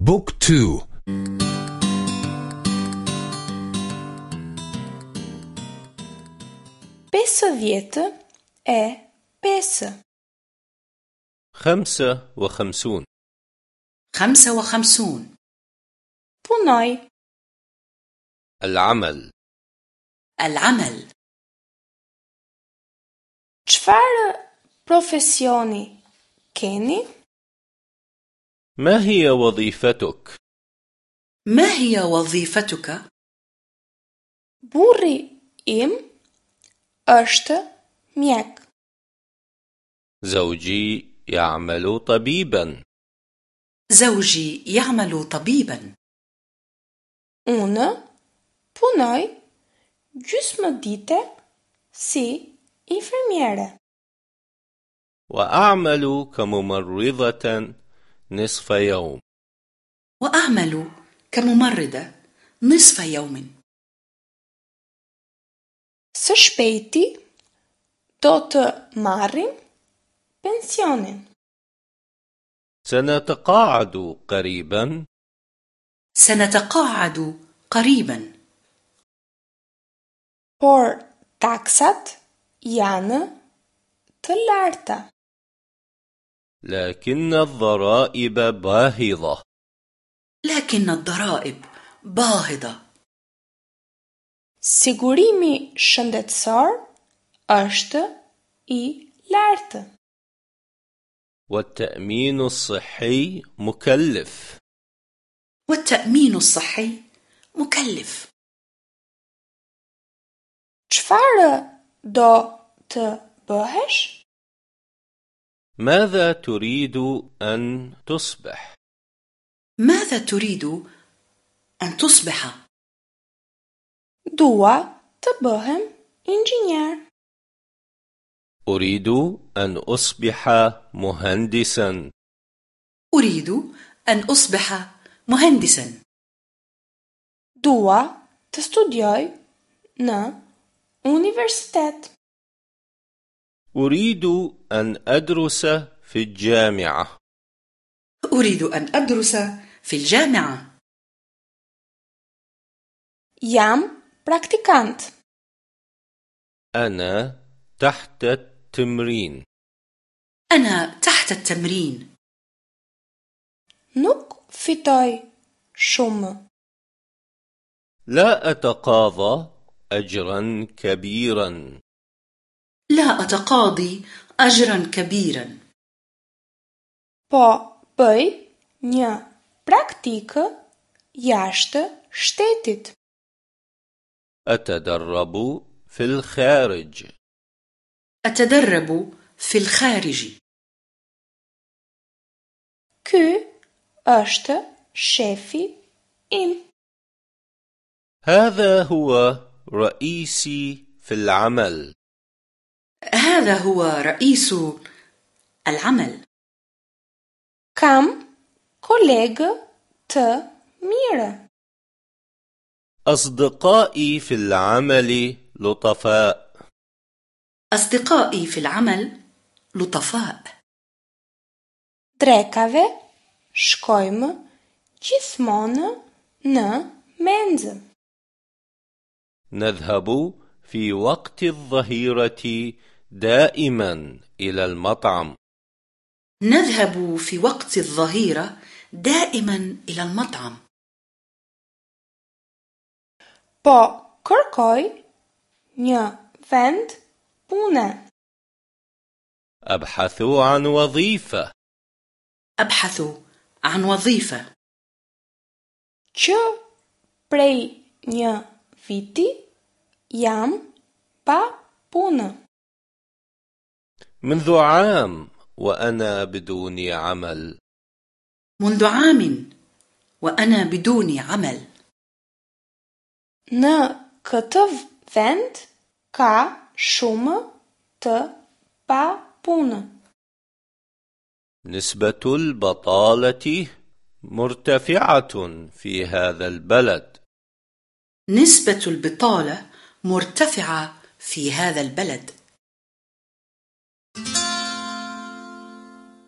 بوك تو Pesëdhjetë e pesë. خمسة وخمسون خمسة وخمسون Punoj, العمل العمل çfarë profesioni keni? ما هي وظيفتك؟ ما هي وظيفتك؟ Burri im është mjek. زوجي يعمل طبيبا زوجي يعمل طبيبا Unë punoj gjysmë dite si infermiere. وأعمل كممرضة نصف يوم. وأعمل كممرضة نصف يوم. سشبيتي توت مارين بنسيونين سنتقاعد قريبا. سنتقاعد قريبا. Por taksat janë të لكن الضرائب باهظة لكن الضرائب باهظة Sigurimi shëndetësor është i lartë. والتأمين الصحي مكلف والتأمين الصحي مكلف Çfarë do të bëhesh? ماذا تريد أن تصبح؟ ماذا تريد أن تصبح؟ Të bëhem inxhinier. أريد أن أصبح مهندسا أريد أن أصبح مهندسا të studioj në universitet. أريد أن أدرس في الجامعة. أريد أن أدرس في الجامعة. Jam praktikant. أنا تحت التمرين. أنا تحت التمرين. Nuk fitoj shumë. لا أتقاضى أجرا كبيرا. لا أتقاضي أجرا كبيرا Po bëj një praktikë jashtë shtetit. أتدرب في الخارج أتدرب في الخارج Ky është shefi im. هذا هو رئيسي في العمل هذا هو رئيس العمل Kam kolegë të mirë. أصدقائي في العمل لطفاء أصدقائي في العمل لطفاء Drekave shkojmë gjithmonë në menzë. نذهب في وقت الظهيرة دائما إلى المطعم. نذهب في وقت الظهيرة دائما إلى المطعم. Po kërkoj një vend pune. أبحث عن وظيفة. أبحث عن وظيفة. Që prej një viti jam pa punë. منذ عام وأنا بدون عمل منذ عام وأنا بدون عمل Në këtë vend ka shumë të pa punë. نسبة البطالة مرتفعة في هذا البلد نسبة البطالة مرتفعة في هذا البلد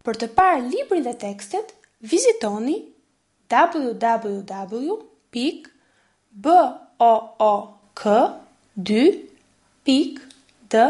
Për të parë librin dhe tekstet, vizitoni www.book2.de